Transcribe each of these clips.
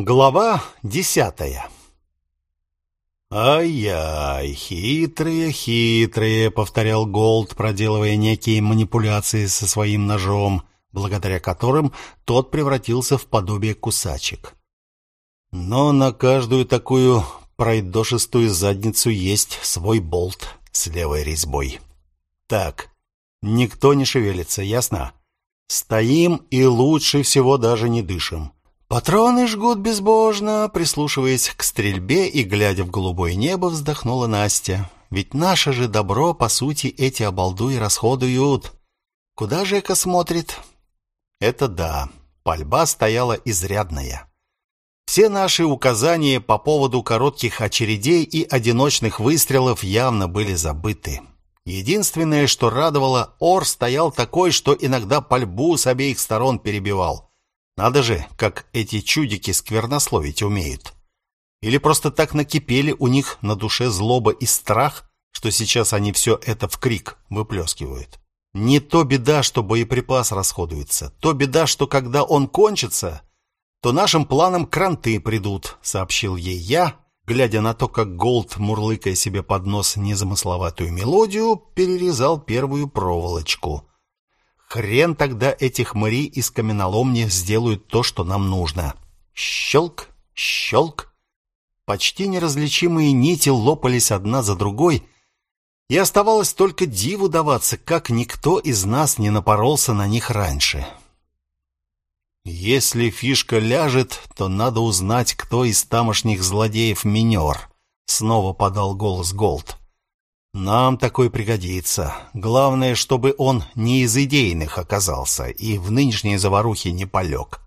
Глава десятая «Ай-яй, хитрые, хитрые», — повторял Голд, проделывая некие манипуляции со своим ножом, благодаря которым тот превратился в подобие кусачек. Но на каждую такую пройдошистую задницу есть свой болт с левой резьбой. Так, никто не шевелится, ясно? Стоим и лучше всего даже не дышим. Патроны жгут безбожно, прислушиваясь к стрельбе и глядя в голубое небо, вздохнула Настя. Ведь наше же добро, по сути, эти обалдуи расходуют. Куда Жека смотрит? Это да, пальба стояла изрядная. Все наши указания по поводу коротких очередей и одиночных выстрелов явно были забыты. Единственное, что радовало, ор стоял такой, что иногда пальбу с обеих сторон перебивал. Надо же, как эти чудики сквернословить умеют. Или просто так накипели у них на душе злоба и страх, что сейчас они все это в крик выплескивают. Не то беда, что боеприпас расходуется, то беда, что когда он кончится, то нашим планам кранты придут, сообщил ей я, глядя на то, как Голд, мурлыкая себе под нос незамысловатую мелодию, перерезал первую проволочку. Хрен тогда этих хмыри из каменоломни сделают то, что нам нужно. Щелк, щелк. Почти неразличимые нити лопались одна за другой, и оставалось только диву даваться, как никто из нас не напоролся на них раньше. Если фишка ляжет, то надо узнать, кто из тамошних злодеев минер. Снова подал голос Голд. Нам такой пригодится. Главное, чтобы он не из идейных оказался и в нынешней заварухе не полег.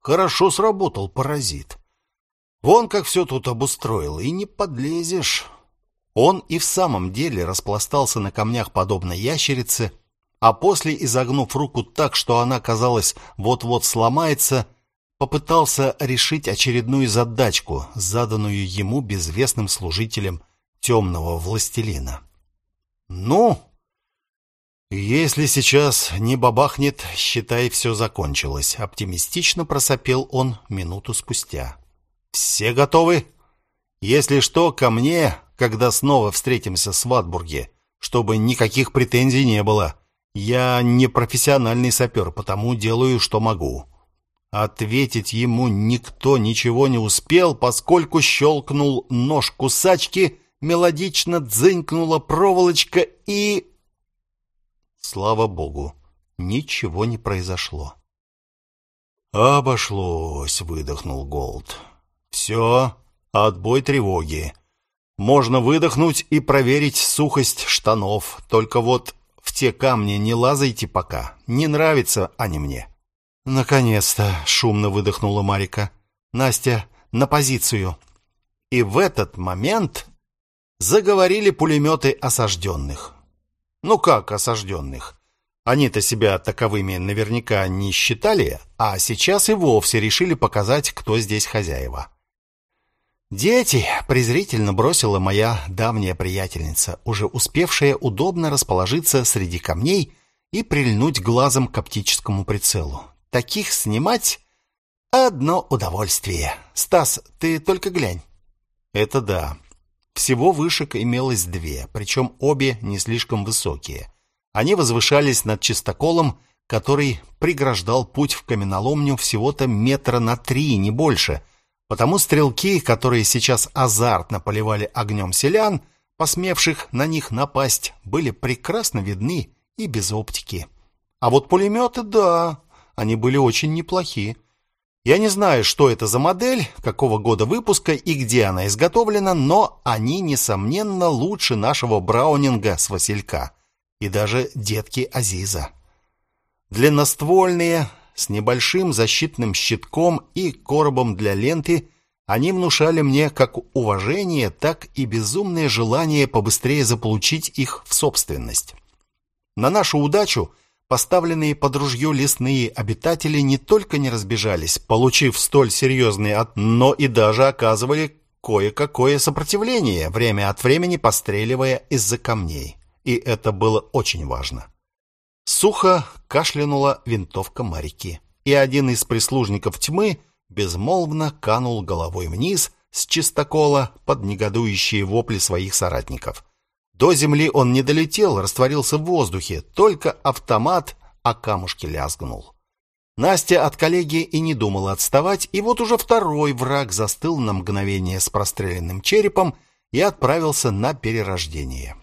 Хорошо сработал паразит. Вон как все тут обустроил, и не подлезешь. Он и в самом деле распластался на камнях подобно ящерице, а после, изогнув руку так, что она, казалось, вот-вот сломается, попытался решить очередную задачку, заданную ему безвестным служителем темного властелина. Ну, если сейчас не бабахнет, считай, все закончилось, оптимистично просопел он минуту спустя. Все готовы? Если что, ко мне, когда снова встретимся в Ватбурге, чтобы никаких претензий не было. Я не профессиональный сапер, потому делаю, что могу. Ответить ему никто ничего не успел, поскольку щелкнул нож кусачки мелодично дзынькнула проволочка и... Слава богу, ничего не произошло. «Обошлось», — выдохнул Голд. «Все, отбой тревоги. Можно выдохнуть и проверить сухость штанов. Только вот в те камни не лазайте пока. Не нравятся они мне». «Наконец-то!» — шумно выдохнула Марика. «Настя, на позицию!» И в этот момент заговорили пулеметы осажденных. Ну как осажденных? Они-то себя таковыми наверняка не считали, а сейчас и вовсе решили показать, кто здесь хозяева. «Дети!» — презрительно бросила моя давняя приятельница, уже успевшая удобно расположиться среди камней и прильнуть глазом к оптическому прицелу. «Таких снимать — одно удовольствие. Стас, ты только глянь». «Это да. Всего вышек имелось две, причем обе не слишком высокие. Они возвышались над чистоколом, который преграждал путь в каменоломню всего-то метра на три, не больше. Потому стрелки, которые сейчас азартно поливали огнем селян, посмевших на них напасть, были прекрасно видны и без оптики. А вот пулеметы, да, они были очень неплохие. Я не знаю, что это за модель, какого года выпуска и где она изготовлена, но они, несомненно, лучше нашего Браунинга с Василька и даже детки Азиза. Длинноствольные, с небольшим защитным щитком и коробом для ленты, они внушали мне как уважение, так и безумное желание побыстрее заполучить их в собственность. На нашу удачу – Поставленные под ружье лесные обитатели не только не разбежались, получив столь серьезный от, но и даже оказывали кое-какое сопротивление, время от времени постреливая из-за камней. И это было очень важно. Сухо кашлянула винтовка Марики, и один из прислужников тьмы безмолвно канул головой вниз с чистокола под негодующие вопли своих соратников. До земли он не долетел, растворился в воздухе, только автомат о камушке лязгнул. Настя от коллеги и не думала отставать, и вот уже второй враг застыл на мгновение с простреленным черепом и отправился на перерождение.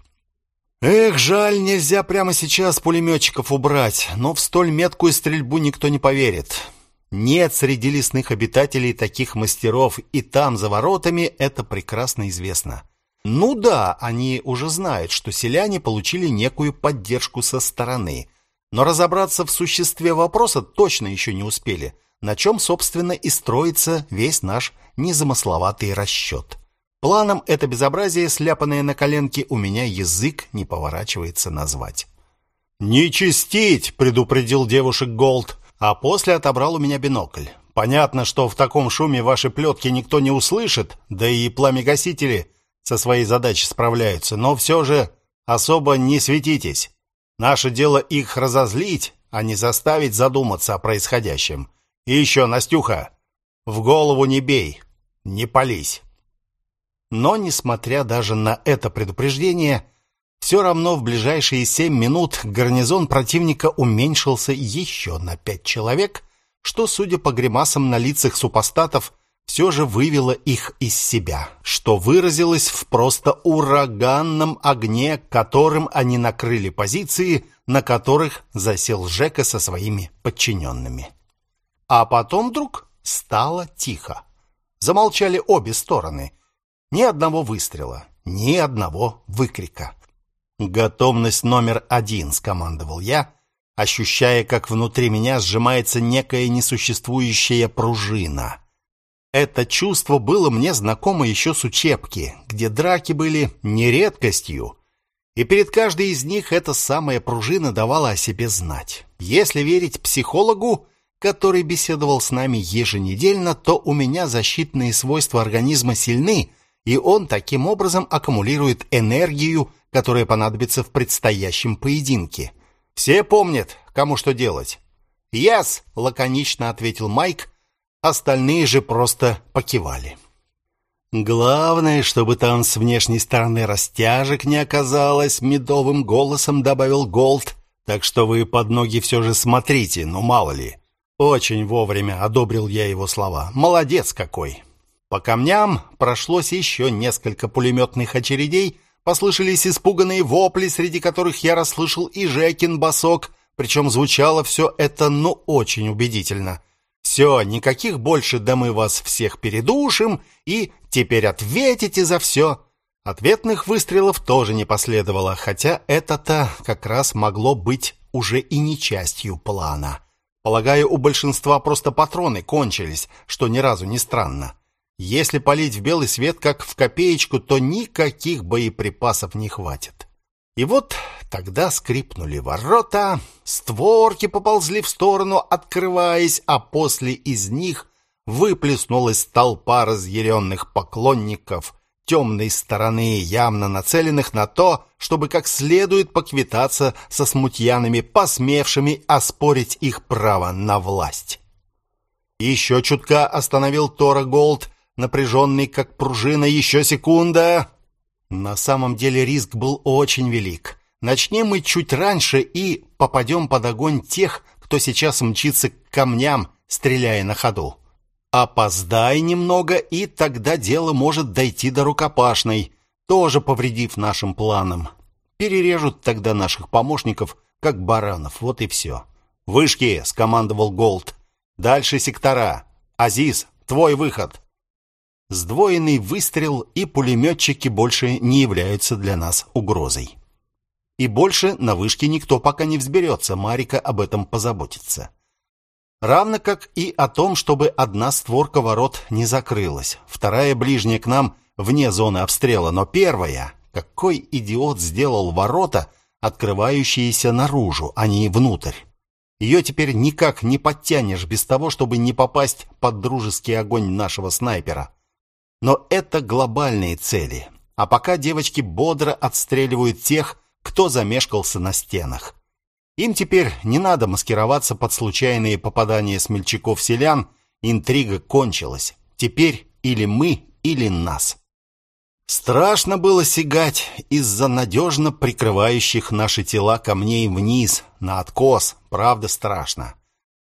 Эх, жаль, нельзя прямо сейчас пулеметчиков убрать, но в столь меткую стрельбу никто не поверит. Нет среди лесных обитателей таких мастеров, и там, за воротами, это прекрасно известно. Ну да, они уже знают, что селяне получили некую поддержку со стороны, но разобраться в существе вопроса точно еще не успели, на чем, собственно, и строится весь наш незамысловатый расчет. Планом это безобразие, сляпанное на коленке, у меня язык не поворачивается назвать. «Не чистить!» — предупредил девушек Голд а после отобрал у меня бинокль. Понятно, что в таком шуме ваши плетки никто не услышит, да и пламегасители со своей задачей справляются, но все же особо не светитесь. Наше дело их разозлить, а не заставить задуматься о происходящем. И еще, Настюха, в голову не бей, не пались. Но, несмотря даже на это предупреждение, все равно в ближайшие семь минут гарнизон противника уменьшился еще на пять человек, что, судя по гримасам на лицах супостатов, все же вывело их из себя, что выразилось в просто ураганном огне, которым они накрыли позиции, на которых засел Жека со своими подчиненными. А потом вдруг стало тихо. Замолчали обе стороны. Ни одного выстрела, ни одного выкрика. «Готовность номер один», — скомандовал я, ощущая, как внутри меня сжимается некая несуществующая пружина. Это чувство было мне знакомо еще с учебки, где драки были не редкостью, и перед каждой из них эта самая пружина давала о себе знать. Если верить психологу, который беседовал с нами еженедельно, то у меня защитные свойства организма сильны, и он таким образом аккумулирует энергию, которая понадобится в предстоящем поединке. Все помнят, кому что делать. «Yes!» — лаконично ответил Майк, остальные же просто покивали. «Главное, чтобы там с внешней стороны растяжек не оказалось», — медовым голосом добавил Голд. «Так что вы под ноги все же смотрите, ну мало ли». Очень вовремя одобрил я его слова. «Молодец какой!» По камням прошлось еще несколько пулеметных очередей, Послышались испуганные вопли, среди которых я расслышал и Жекин басок, причем звучало все это, ну, очень убедительно. «Все, никаких больше, да мы вас всех передушим, и теперь ответите за все». Ответных выстрелов тоже не последовало, хотя это-то как раз могло быть уже и не частью плана. Полагаю, у большинства просто патроны кончились, что ни разу не странно. Если полить в белый свет, как в копеечку, то никаких боеприпасов не хватит. И вот тогда скрипнули ворота, створки поползли в сторону, открываясь, а после из них выплеснулась толпа разъяренных поклонников темной стороны, явно нацеленных на то, чтобы как следует поквитаться со смутьянами, посмевшими оспорить их право на власть. Еще чутка остановил Тора Голд, напряженный, как пружина, еще секунда. На самом деле риск был очень велик. Начнем мы чуть раньше и попадем под огонь тех, кто сейчас мчится к камням, стреляя на ходу. Опоздай немного, и тогда дело может дойти до рукопашной, тоже повредив нашим планам. Перережут тогда наших помощников, как баранов, вот и все. «Вышки!» — скомандовал Голд. «Дальше сектора. Азиз, твой выход!» Сдвоенный выстрел и пулеметчики больше не являются для нас угрозой. И больше на вышке никто пока не взберется, Марика об этом позаботится. Равно как и о том, чтобы одна створка ворот не закрылась, вторая ближняя к нам вне зоны обстрела, но первая... Какой идиот сделал ворота, открывающиеся наружу, а не внутрь? Ее теперь никак не подтянешь без того, чтобы не попасть под дружеский огонь нашего снайпера. Но это глобальные цели. А пока девочки бодро отстреливают тех, кто замешкался на стенах. Им теперь не надо маскироваться под случайные попадания смельчаков-селян Интрига кончилась. Теперь или мы, или нас. Страшно было сигать из-за надежно прикрывающих наши тела камней вниз, на откос, правда страшно.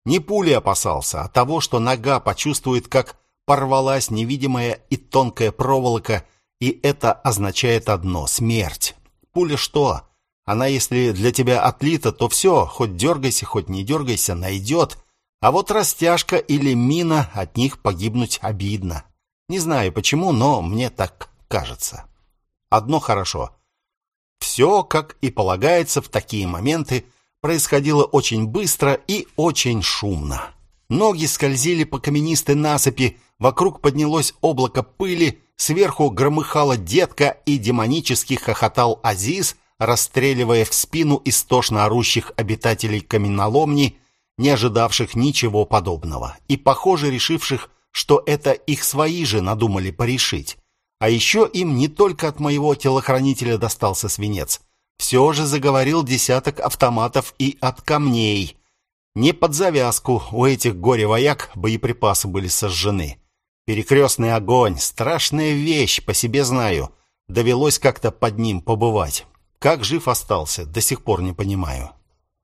Не пули опасался, а того, что нога почувствует, как порвалась невидимая и тонкая проволока, и это означает одно — смерть. Пуля что? Она, если для тебя отлита, то все, хоть дергайся, хоть не дергайся, найдет. А вот растяжка или мина, от них погибнуть обидно. Не знаю почему, но мне так кажется. Одно хорошо. Все, как и полагается в такие моменты, происходило очень быстро и очень шумно. Ноги скользили по каменистой насыпи, вокруг поднялось облако пыли, сверху громыхала детка и демонически хохотал Азиз, расстреливая в спину истошно орущих обитателей каменоломни, не ожидавших ничего подобного и, похоже, решивших, что это их свои же надумали порешить. А еще им не только от моего телохранителя достался свинец. Все же заговорил десяток автоматов и от камней. Не под завязку у этих горе-вояк боеприпасы были сожжены. Перекрестный огонь — страшная вещь, по себе знаю. Довелось как-то под ним побывать. Как жив остался, до сих пор не понимаю.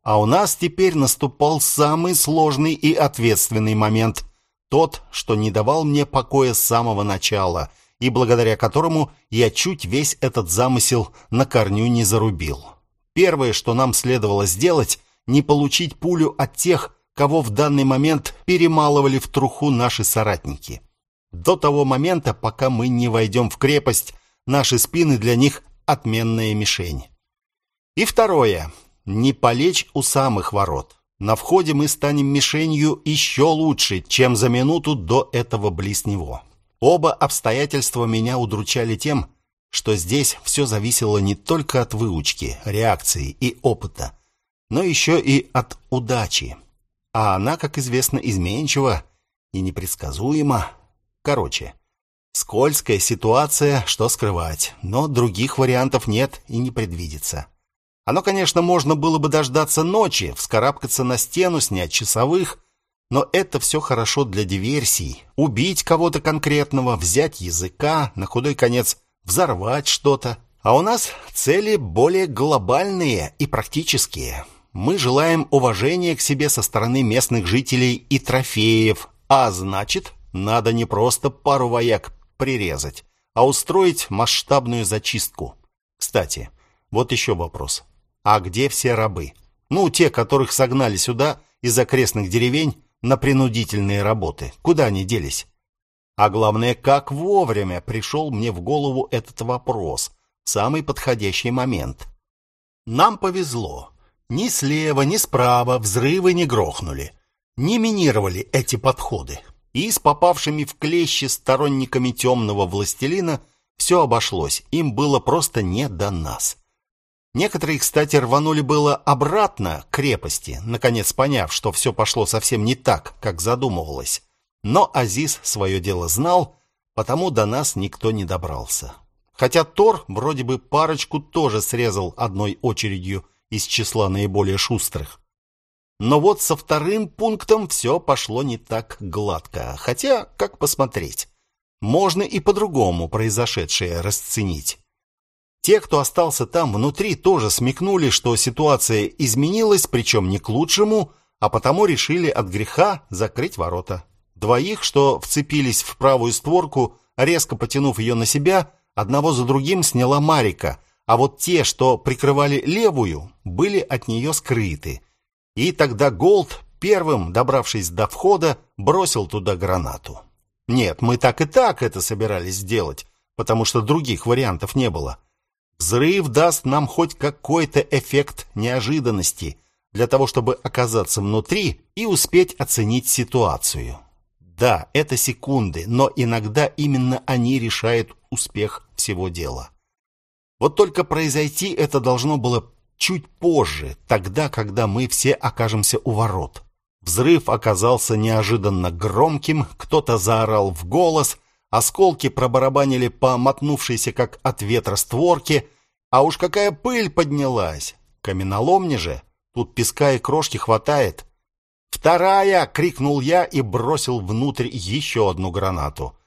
А у нас теперь наступал самый сложный и ответственный момент. Тот, что не давал мне покоя с самого начала, и благодаря которому я чуть весь этот замысел на корню не зарубил. Первое, что нам следовало сделать, не получить пулю от тех, кого в данный момент перемалывали в труху наши соратники. До того момента, пока мы не войдем в крепость, наши спины для них отменная мишень. И второе. Не полечь у самых ворот. На входе мы станем мишенью еще лучше, чем за минуту до этого близ него. Оба обстоятельства меня удручали тем, что здесь все зависело не только от выучки, реакции и опыта, но еще и от удачи. А она, как известно, изменчива и непредсказуема. Короче, Скользкая ситуация, что скрывать, но других вариантов нет и не предвидится. Оно, конечно, можно было бы дождаться ночи, вскарабкаться на стену, снять часовых, но это все хорошо для диверсий. Убить кого-то конкретного, взять языка, на худой конец взорвать что-то. А у нас цели более глобальные и практические. Мы желаем уважения к себе со стороны местных жителей и трофеев, а значит, надо не просто пару вояк прирезать, а устроить масштабную зачистку. Кстати, вот еще вопрос. А где все рабы? Ну, те, которых согнали сюда из окрестных деревень на принудительные работы. Куда они делись? А главное, как вовремя пришел мне в голову этот вопрос. Самый подходящий момент. Нам повезло. Ни слева, ни справа взрывы не грохнули. Не минировали эти подходы и с попавшими в клещи сторонниками темного властелина все обошлось, им было просто не до нас. Некоторые, кстати, рванули было обратно к крепости, наконец поняв, что все пошло совсем не так, как задумывалось. Но Азиз свое дело знал, потому до нас никто не добрался. Хотя Тор вроде бы парочку тоже срезал одной очередью из числа наиболее шустрых. Но вот со вторым пунктом все пошло не так гладко. Хотя, как посмотреть? Можно и по-другому произошедшее расценить. Те, кто остался там внутри, тоже смекнули, что ситуация изменилась, причем не к лучшему, а потому решили от греха закрыть ворота. Двоих, что вцепились в правую створку, резко потянув ее на себя, одного за другим сняла Марика, а вот те, что прикрывали левую, были от нее скрыты. И тогда Голд, первым добравшись до входа, бросил туда гранату. Нет, мы так и так это собирались сделать, потому что других вариантов не было. Взрыв даст нам хоть какой-то эффект неожиданности для того, чтобы оказаться внутри и успеть оценить ситуацию. Да, это секунды, но иногда именно они решают успех всего дела. Вот только произойти это должно было чуть позже, тогда, когда мы все окажемся у ворот. Взрыв оказался неожиданно громким, кто-то заорал в голос, осколки пробарабанили по мотнувшейся как от ветра створке, а уж какая пыль поднялась! Каменоломни же, тут песка и крошки хватает. «Вторая!» — крикнул я и бросил внутрь еще одну гранату.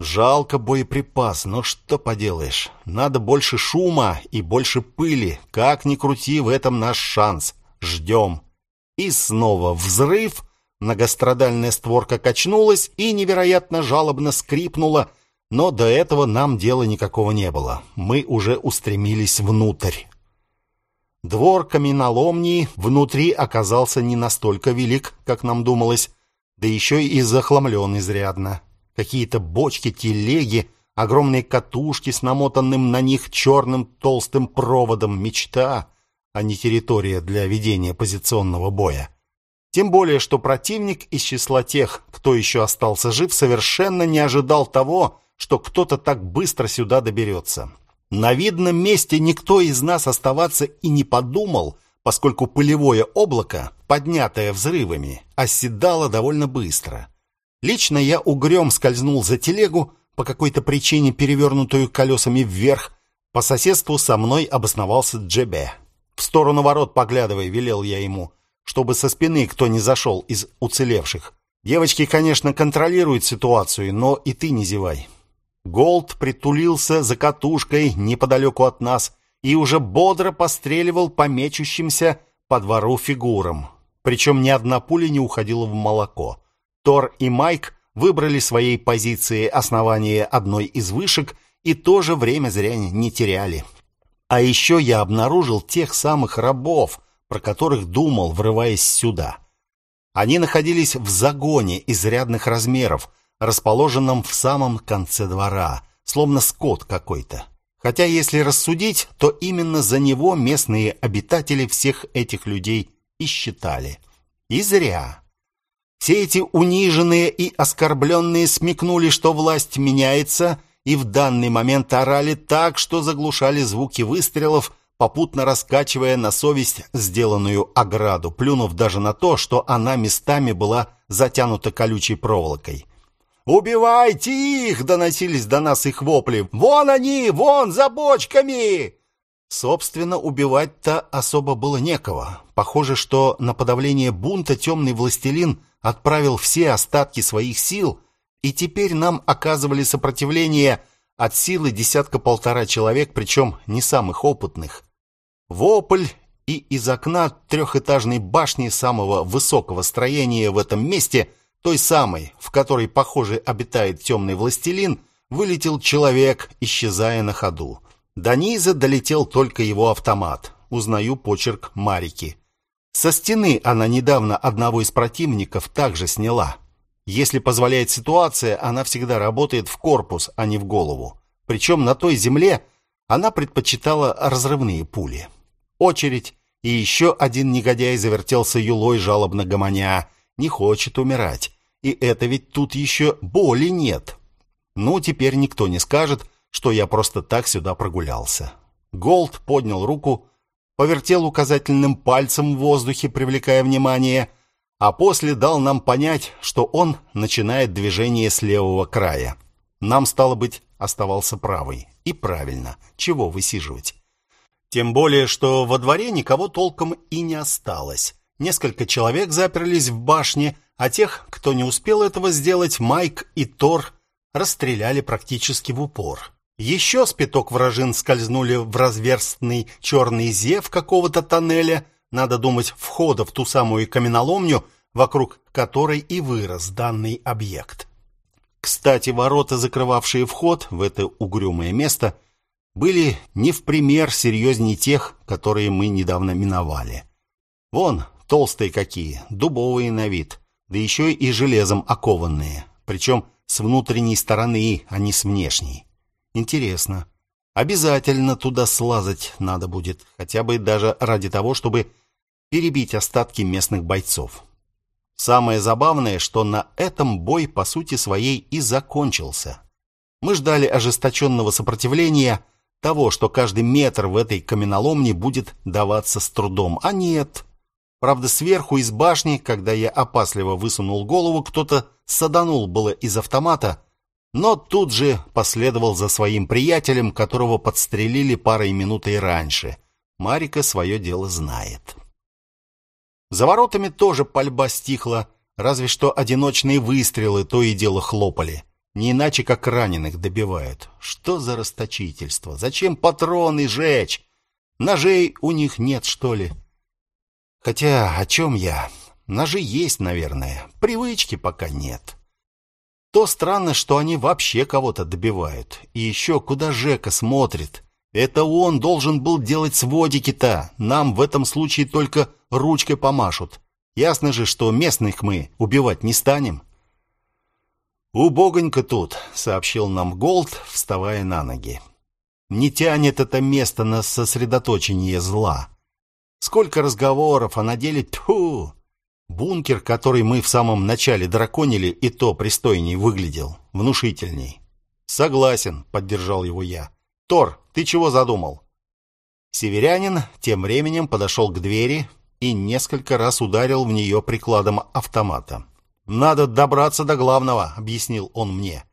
Жалко боеприпас, но что поделаешь. Надо больше шума и больше пыли. Как ни крути, в этом наш шанс. Ждем. И снова взрыв. Многострадальная створка качнулась и невероятно жалобно скрипнула, но до этого нам дела никакого не было. Мы уже устремились внутрь. Двор каменоломни внутри оказался не настолько велик, как нам думалось, да еще и захламлен изрядно. Какие-то бочки, телеги, огромные катушки с намотанным на них черным толстым проводом. Мечта, а не территория для ведения позиционного боя. Тем более, что противник из числа тех, кто еще остался жив, совершенно не ожидал того, что кто-то так быстро сюда доберется. На видном месте никто из нас оставаться и не подумал, поскольку пылевое облако, поднятое взрывами, оседало довольно быстро. Лично я угрём скользнул за телегу, по какой-то причине перевернутую колесами вверх. По соседству со мной обосновался Джебе. В сторону ворот поглядывая, велел я ему, чтобы со спины кто не зашел из уцелевших. Девочки, конечно, контролируют ситуацию, но и ты не зевай. Голд притулился за катушкой неподалеку от нас и уже бодро постреливал по мечущимся по двору фигурам. Причем ни одна пуля не уходила в молоко. Тор и Майк выбрали своей позиции основание одной из вышек и тоже время зря не теряли. А еще я обнаружил тех самых рабов, про которых думал, врываясь сюда. Они находились в загоне изрядных размеров, расположенном в самом конце двора, словно скот какой-то. Хотя, если рассудить, то именно за него местные обитатели всех этих людей и считали. И зря. Все эти униженные и оскорбленные смекнули, что власть меняется, и в данный момент орали так, что заглушали звуки выстрелов, попутно раскачивая на совесть сделанную ограду, плюнув даже на то, что она местами была затянута колючей проволокой. «Убивайте их!» — доносились до нас их вопли. «Вон они! Вон, за бочками!» Собственно, убивать-то особо было некого. Похоже, что на подавление бунта темный властелин отправил все остатки своих сил, и теперь нам оказывали сопротивление от силы десятка-полтора человек, причем не самых опытных. Вопль и из окна трехэтажной башни самого высокого строения в этом месте – той самой, в которой, похоже, обитает темный властелин, вылетел человек, исчезая на ходу. До низа долетел только его автомат. Узнаю почерк Марики. Со стены она недавно одного из противников также сняла. Если позволяет ситуация, она всегда работает в корпус, а не в голову. Причем на той земле она предпочитала разрывные пули. Очередь, и еще один негодяй завертелся юлой жалобно гомоня – не хочет умирать. И это ведь тут еще боли нет. Ну, теперь никто не скажет, что я просто так сюда прогулялся. Голд поднял руку, повертел указательным пальцем в воздухе, привлекая внимание, а после дал нам понять, что он начинает движение с левого края. Нам, стало быть, оставался правый. И правильно, чего высиживать. Тем более, что во дворе никого толком и не осталось. Несколько человек заперлись в башне, а тех, кто не успел этого сделать, Майк и Тор расстреляли практически в упор. Еще с пяток вражин скользнули в разверстный черный зев какого-то тоннеля, надо думать, входа в ту самую каменоломню, вокруг которой и вырос данный объект. Кстати, ворота, закрывавшие вход в это угрюмое место, были не в пример серьезнее тех, которые мы недавно миновали. Вон, Толстые какие, дубовые на вид, да еще и железом окованные, причем с внутренней стороны, а не с внешней. Интересно. Обязательно туда слазать надо будет, хотя бы даже ради того, чтобы перебить остатки местных бойцов. Самое забавное, что на этом бой по сути своей и закончился. Мы ждали ожесточенного сопротивления, того, что каждый метр в этой каменоломне будет даваться с трудом, а нет. Правда, сверху из башни, когда я опасливо высунул голову, кто-то саданул было из автомата, но тут же последовал за своим приятелем, которого подстрелили парой минутой раньше. Марика свое дело знает. За воротами тоже пальба стихла, разве что одиночные выстрелы то и дело хлопали. Не иначе, как раненых добивают. Что за расточительство? Зачем патроны жечь? Ножей у них нет, что ли? Хотя, о чем я? Ножи есть, наверное. Привычки пока нет. То странно, что они вообще кого-то добивают. И еще куда Жека смотрит. Это он должен был делать сводики-то. Нам в этом случае только ручкой помашут. Ясно же, что местных мы убивать не станем. «Убогонько тут», — сообщил нам Голд, вставая на ноги. «Не тянет это место на сосредоточение зла. Сколько разговоров, а на деле тьфу! Бункер, который мы в самом начале драконили, и то пристойней выглядел, внушительней. Согласен, поддержал его я. Тор, ты чего задумал? Северянин тем временем подошел к двери и несколько раз ударил в нее прикладом автомата. Надо добраться до главного, объяснил он мне.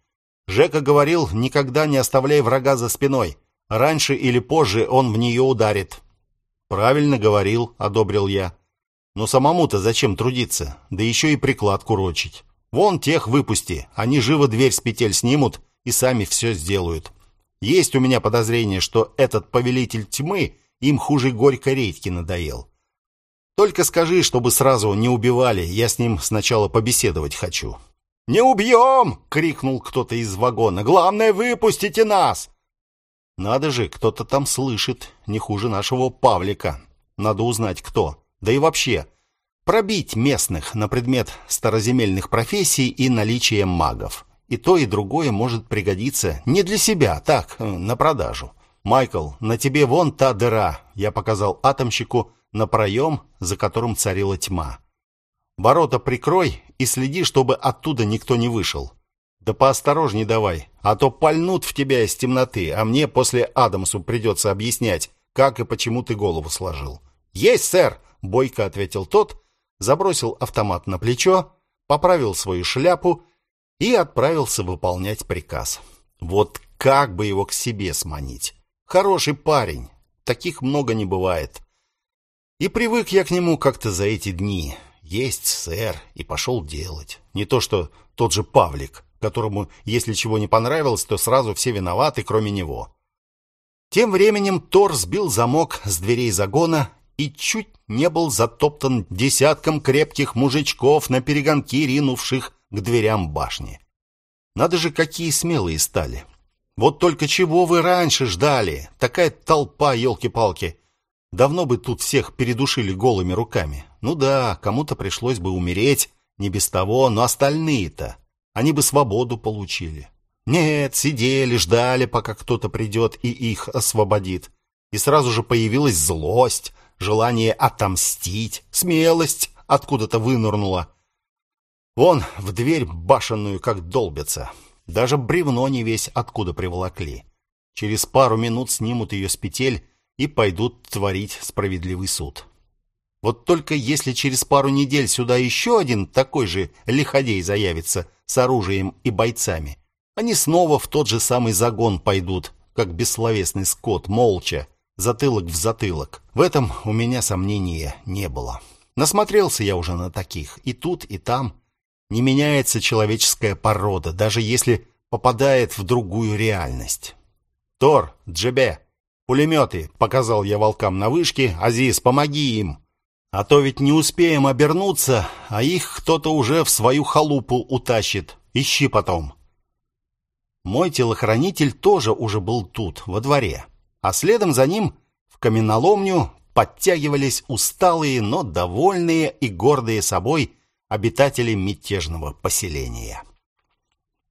Жека говорил: "Никогда не оставляй врага за спиной. Раньше или позже он в нее ударит". Правильно говорил, одобрил я. Но самому-то зачем трудиться? Да еще и приклад курочить. Вон тех выпусти, они живо дверь с петель снимут и сами все сделают. Есть у меня подозрение, что этот повелитель тьмы им хуже горькой редьки надоел. Только скажи, чтобы сразу не убивали, я с ним сначала побеседовать хочу». «Не убьем!» — крикнул кто-то из вагона. «Главное, выпустите нас!» «Надо же, кто-то там слышит, не хуже нашего Павлика. Надо узнать, кто. Да и вообще, пробить местных на предмет староземельных профессий и наличия магов. И то, и другое может пригодиться не для себя, так, э, на продажу. «Майкл, на тебе вон та дыра», — я показал атомщику на проем, за которым царила тьма. «Ворота прикрой и следи, чтобы оттуда никто не вышел. Да поосторожней давай, а то пальнут в тебя из темноты, а мне после Адамсу придется объяснять, как и почему ты голову сложил». «Есть, сэр!» — бойко ответил тот, забросил автомат на плечо, поправил свою шляпу и отправился выполнять приказ. Вот как бы его к себе сманить? Хороший парень, таких много не бывает. И привык я к нему как-то за эти дни. Есть, сэр, и пошел делать. Не то что тот же Павлик, которому, если чего не понравилось, то сразу все виноваты, кроме него. Тем временем Тор сбил замок с дверей загона и чуть не был затоптан десятком крепких мужичков на перегонки, ринувших к дверям башни. Надо же, какие смелые стали. Вот только чего вы раньше ждали? Такая толпа, елки-палки. Давно бы тут всех передушили голыми руками. Ну да, кому-то пришлось бы умереть, не без того, но остальные-то, они бы свободу получили. Нет, сидели, ждали, пока кто-то придет и их освободит. И сразу же появилась злость, желание отомстить, смелость откуда-то вынырнула. Вон в дверь башенную как долбятся. Даже бревно не весь откуда приволокли. Через пару минут снимут ее с петель и пойдут творить справедливый суд. Вот только если через пару недель сюда еще один такой же лиходей заявится с оружием и бойцами, они снова в тот же самый загон пойдут, как бессловесный скот, молча, затылок в затылок. В этом у меня сомнения не было. Насмотрелся я уже на таких, и тут, и там. Не меняется человеческая порода, даже если попадает в другую реальность. «Тор, Джебе, пулеметы!» — показал я волкам на вышке. «Азиз, помоги им!» А то ведь не успеем обернуться, а их кто-то уже в свою халупу утащит. Ищи потом. Мой телохранитель тоже уже был тут, во дворе. А следом за ним в каменоломню подтягивались усталые, но довольные и гордые собой обитатели мятежного поселения.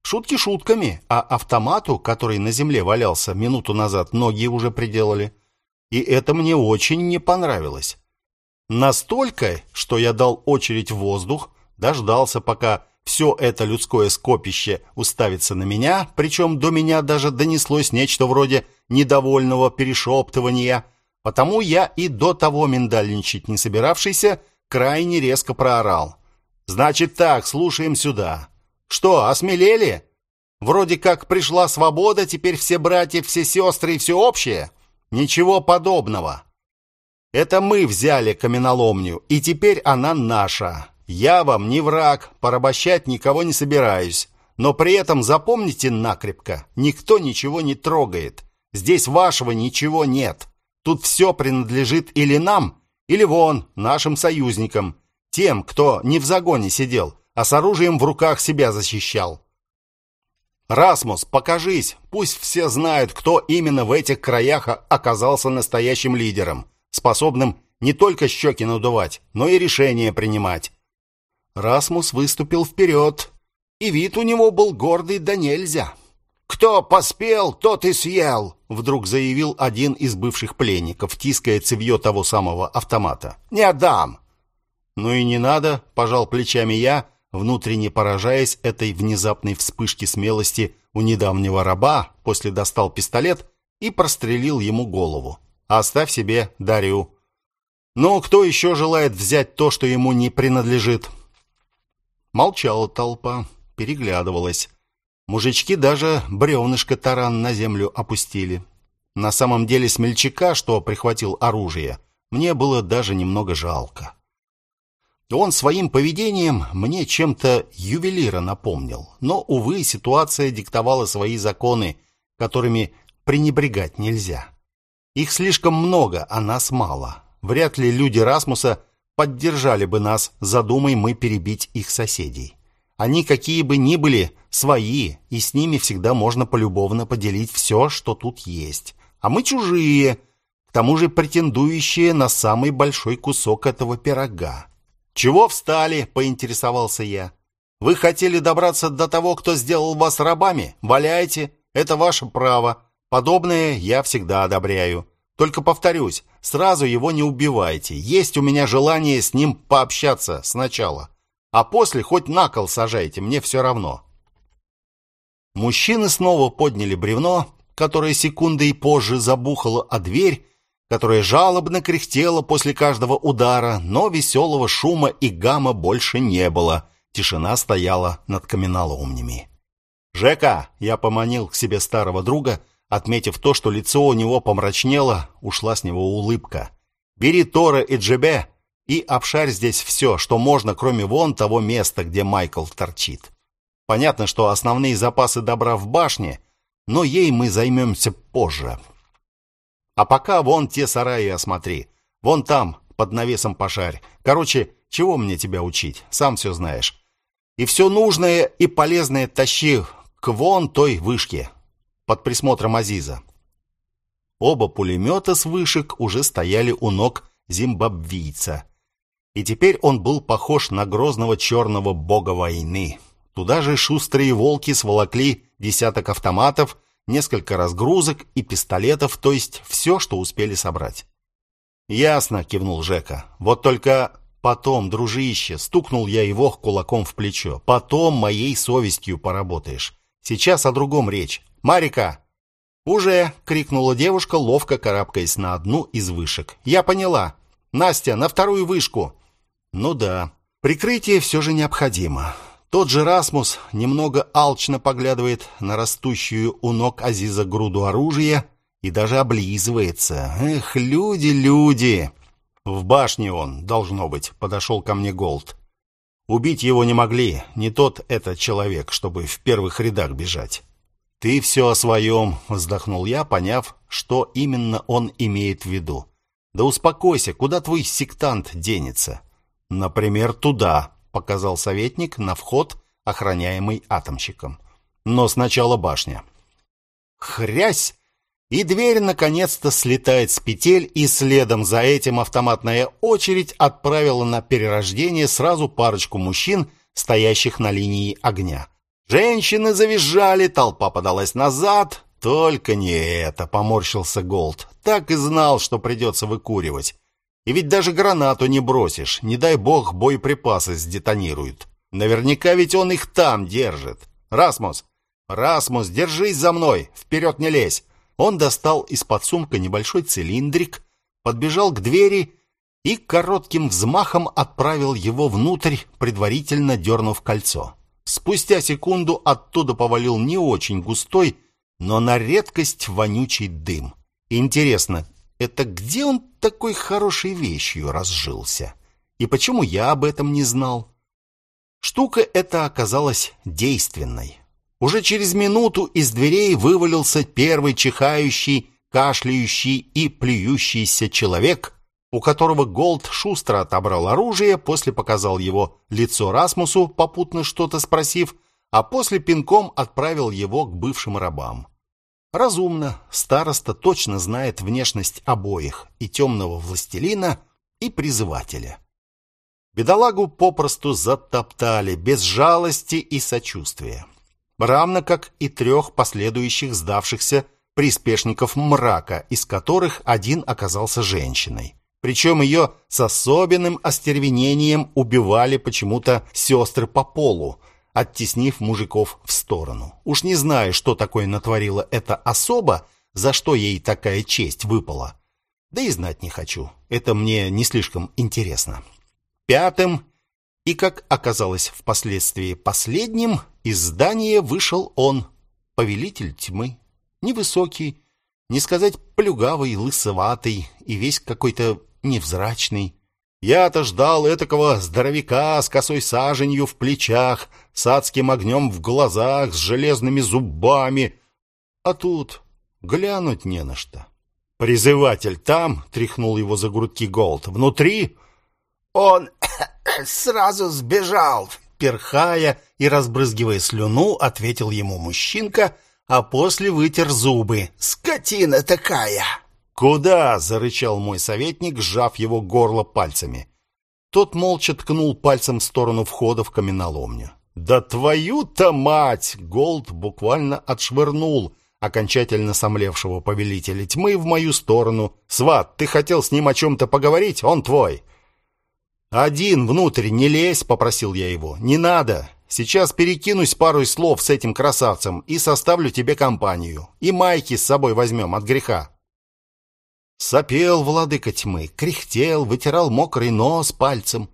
Шутки шутками, а автомату, который на земле валялся минуту назад, ноги уже приделали. И это мне очень не понравилось. Настолько, что я дал очередь в воздух, дождался, пока все это людское скопище уставится на меня, причем до меня даже донеслось нечто вроде недовольного перешептывания, потому я и до того миндальничать не собиравшийся, крайне резко проорал. «Значит так, слушаем сюда. Что, осмелели? Вроде как пришла свобода, теперь все братья, все сестры и все общее? Ничего подобного. Это мы взяли каменоломню, и теперь она наша. Я вам не враг, порабощать никого не собираюсь. Но при этом запомните накрепко, никто ничего не трогает. Здесь вашего ничего нет. Тут все принадлежит или нам, или вон, нашим союзникам, тем, кто не в загоне сидел, а с оружием в руках себя защищал. Расмус, покажись, пусть все знают, кто именно в этих краях оказался настоящим лидером, способным не только щеки надувать, но и решения принимать. Расмус выступил вперед, и вид у него был гордый да нельзя. «Кто поспел, тот и съел», — вдруг заявил один из бывших пленников, тиская цевье того самого автомата. «Не отдам». «Ну и не надо», — пожал плечами я, внутренне поражаясь этой внезапной вспышке смелости у недавнего раба, после достал пистолет и прострелил ему голову. «Оставь себе, дарю». «Ну, кто еще желает взять то, что ему не принадлежит?» Молчала толпа переглядывалась. Мужички даже бревнышко таран на землю опустили. На самом деле смельчака, что прихватил оружие, мне было даже немного жалко. Он своим поведением мне чем-то ювелира напомнил. Но, увы, ситуация диктовала свои законы, которыми пренебрегать нельзя. Их слишком много, а нас мало. Вряд ли люди Расмуса поддержали бы нас, задумай мы перебить их соседей. Они какие бы ни были, свои, и с ними всегда можно полюбовно поделить все, что тут есть. А мы чужие, к тому же претендующие на самый большой кусок этого пирога. «Чего встали?» — поинтересовался я. «Вы хотели добраться до того, кто сделал вас рабами? Валяйте, это ваше право. Подобное я всегда одобряю. Только повторюсь, сразу его не убивайте. Есть у меня желание с ним пообщаться сначала а после хоть на кол сажайте, мне все равно. Мужчины снова подняли бревно, которое секундой позже забухало о дверь, которая жалобно кряхтела после каждого удара, но веселого шума и гамма больше не было. Тишина стояла над каменоломнями. «Жека!» — я поманил к себе старого друга, отметив то, что лицо у него помрачнело, ушла с него улыбка. «Бери Тора и Джебе и обшарь здесь все, что можно, кроме вон того места, где Майкл торчит. Понятно, что основные запасы добра в башне, но ей мы займемся позже. А пока вон те сараи осмотри. Вон там, под навесом пошарь. Короче, чего мне тебя учить? Сам все знаешь. И все нужное и полезное тащи к вон той вышке, под присмотром Азиза. Оба пулемета с вышек уже стояли у ног зимбабвийца и теперь он был похож на грозного черного бога войны. Туда же шустрые волки сволокли десяток автоматов, несколько разгрузок и пистолетов, то есть все, что успели собрать. «Ясно», — кивнул Жека. «Вот только потом, дружище, стукнул я его кулаком в плечо. Потом моей совестью поработаешь. Сейчас о другом речь. Марика!» «Уже!» — крикнула девушка, ловко карабкаясь на одну из вышек. «Я поняла. Настя, на вторую вышку!» Ну да, прикрытие все же необходимо. Тот же Расмус немного алчно поглядывает на растущую у ног Азиза груду оружия и даже облизывается. Эх, люди, люди! В башне он, должно быть, подошел ко мне Голд. Убить его не могли, не тот этот человек, чтобы в первых рядах бежать. «Ты все о своем», — вздохнул я, поняв, что именно он имеет в виду. «Да успокойся, куда твой сектант денется?» Например, туда, показал советник на вход, охраняемый атомщиком. Но сначала башня. Хрясь! И дверь наконец-то слетает с петель, и следом за этим автоматная очередь отправила на перерождение сразу парочку мужчин, стоящих на линии огня. Женщины завизжали, толпа подалась назад. Только не это, поморщился Голд. Так и знал, что придется выкуривать. И ведь даже гранату не бросишь, не дай бог боеприпасы сдетонируют. Наверняка ведь он их там держит. Расмус, Расмус, держись за мной, вперед не лезь. Он достал из-под сумка небольшой цилиндрик, подбежал к двери и коротким взмахом отправил его внутрь, предварительно дернув кольцо. Спустя секунду оттуда повалил не очень густой, но на редкость вонючий дым. Интересно, Это где он такой хорошей вещью разжился? И почему я об этом не знал? Штука эта оказалась действенной. Уже через минуту из дверей вывалился первый чихающий, кашляющий и плюющийся человек, у которого Голд шустро отобрал оружие, после показал его лицо Расмусу, попутно что-то спросив, а после пинком отправил его к бывшим рабам. Разумно, староста точно знает внешность обоих, и темного властелина, и призывателя. Бедолагу попросту затоптали, без жалости и сочувствия. Равно как и трех последующих сдавшихся приспешников мрака, из которых один оказался женщиной. Причем ее с особенным остервенением убивали почему-то сестры по полу, оттеснив мужиков в сторону. Уж не знаю, что такое натворила эта особа, за что ей такая честь выпала. Да и знать не хочу. Это мне не слишком интересно. Пятым и, как оказалось впоследствии последним, из здания вышел он, повелитель тьмы. Невысокий, не сказать плюгавый, лысоватый и весь какой-то невзрачный. Я-то ждал этакого здоровяка с косой саженью в плечах, с адским огнем в глазах, с железными зубами. А тут глянуть не на что. «Призыватель там?» — тряхнул его за грудки Голд. «Внутри?» Он сразу сбежал, перхая и разбрызгивая слюну, ответил ему мужчинка, а после вытер зубы. Скотина такая. Куда? зарычал мой советник, сжав его горло пальцами. Тот молча ткнул пальцем в сторону входа в каменоломню. Да твою-то мать, Голд буквально отшвырнул окончательно сомлевшего повелителя тьмы в мою сторону. Сват, ты хотел с ним о чем то поговорить? Он твой. «Один внутрь не лезь», — попросил я его. «Не надо. Сейчас перекинусь парой слов с этим красавцем и составлю тебе компанию. И майки с собой возьмем от греха». Сопел владыка тьмы, кряхтел, вытирал мокрый нос пальцем.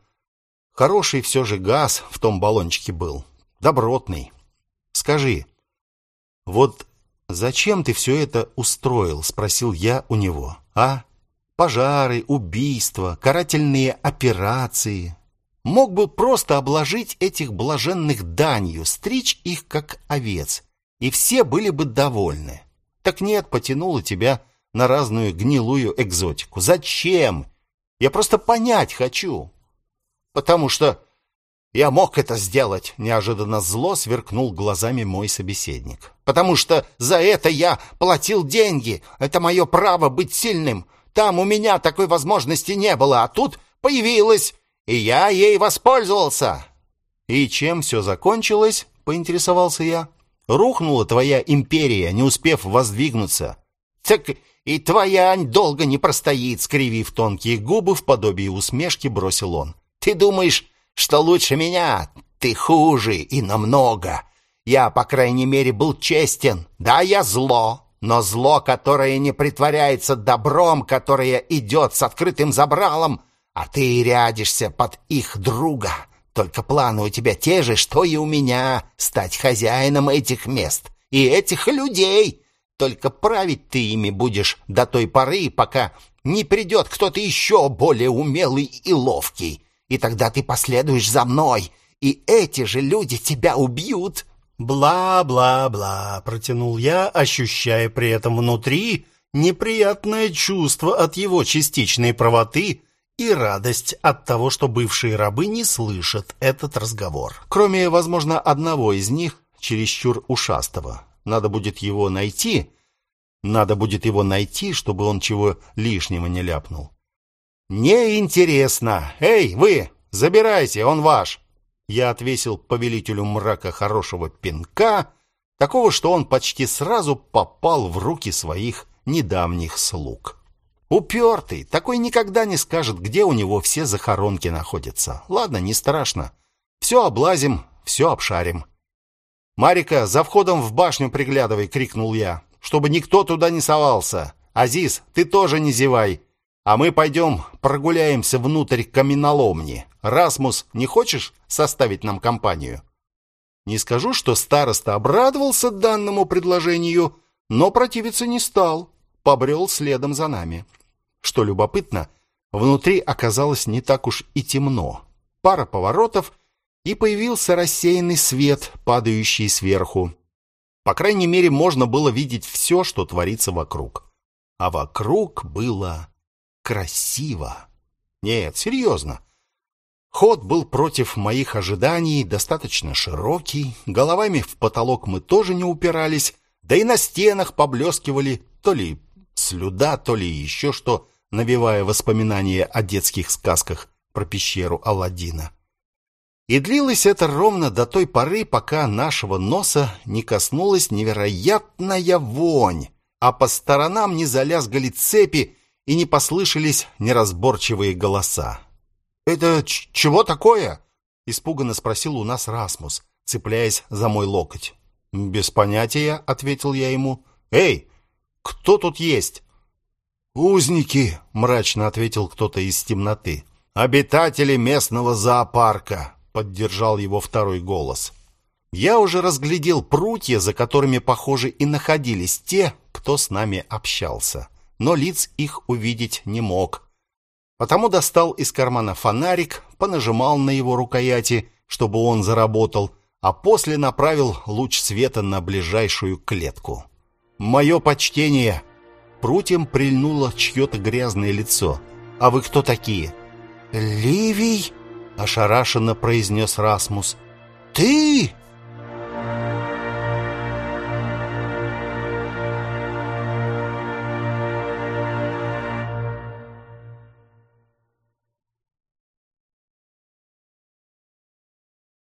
Хороший все же газ в том баллончике был. Добротный. «Скажи, вот зачем ты все это устроил?» — спросил я у него. «А?» пожары, убийства, карательные операции. Мог бы просто обложить этих блаженных данью, стричь их как овец, и все были бы довольны. Так нет, потянуло тебя на разную гнилую экзотику. Зачем? Я просто понять хочу. Потому что я мог это сделать, неожиданно зло сверкнул глазами мой собеседник. Потому что за это я платил деньги. Это мое право быть сильным. Там у меня такой возможности не было, а тут появилась, и я ей воспользовался. И чем все закончилось? поинтересовался я. Рухнула твоя империя, не успев воздвигнуться. Так и твоя долго не простоит, скривив тонкие губы в подобии усмешки, бросил он. Ты думаешь, что лучше меня? Ты хуже и намного. Я, по крайней мере, был честен. Да, я зло, но зло, которое не притворяется добром, которое идет с открытым забралом, а ты рядишься под их друга. Только планы у тебя те же, что и у меня, стать хозяином этих мест и этих людей. Только править ты ими будешь до той поры, пока не придет кто-то еще более умелый и ловкий. И тогда ты последуешь за мной, и эти же люди тебя убьют, Бла-бла-бла, протянул я, ощущая при этом внутри неприятное чувство от его частичной правоты и радость от того, что бывшие рабы не слышат этот разговор. Кроме, возможно, одного из них, чересчур ушастого. Надо будет его найти. Надо будет его найти, чтобы он чего лишнего не ляпнул. Неинтересно. Эй, вы, забирайте, он ваш. Я отвесил повелителю мрака хорошего пинка, такого, что он почти сразу попал в руки своих недавних слуг. Упертый, такой никогда не скажет, где у него все захоронки находятся. Ладно, не страшно. Все облазим, все обшарим. «Марика, за входом в башню приглядывай!» — крикнул я. «Чтобы никто туда не совался! Азиз, ты тоже не зевай! А мы пойдем прогуляемся внутрь каменоломни. Расмус, не хочешь составить нам компанию? Не скажу, что староста обрадовался данному предложению, но противиться не стал, побрел следом за нами. Что любопытно, внутри оказалось не так уж и темно. Пара поворотов, и появился рассеянный свет, падающий сверху. По крайней мере, можно было видеть все, что творится вокруг. А вокруг было красиво. Нет, серьезно. Ход был против моих ожиданий, достаточно широкий, головами в потолок мы тоже не упирались, да и на стенах поблескивали то ли слюда, то ли еще что, навевая воспоминания о детских сказках про пещеру Аладдина. И длилось это ровно до той поры, пока нашего носа не коснулась невероятная вонь, а по сторонам не залязгали цепи и не послышались неразборчивые голоса. «Это чего такое?» — испуганно спросил у нас Расмус, цепляясь за мой локоть. «Без понятия», — ответил я ему. «Эй, кто тут есть?» «Узники», — мрачно ответил кто-то из темноты. «Обитатели местного зоопарка», — поддержал его второй голос. Я уже разглядел прутья, за которыми, похоже, и находились те, кто с нами общался. Но лиц их увидеть не мог. Потому достал из кармана фонарик, понажимал на его рукояти, чтобы он заработал, а после направил луч света на ближайшую клетку. «Мое почтение!» Прутьем прильнуло чье-то грязное лицо. «А вы кто такие?» «Ливий?» — ошарашенно произнес Расмус. «Ты?»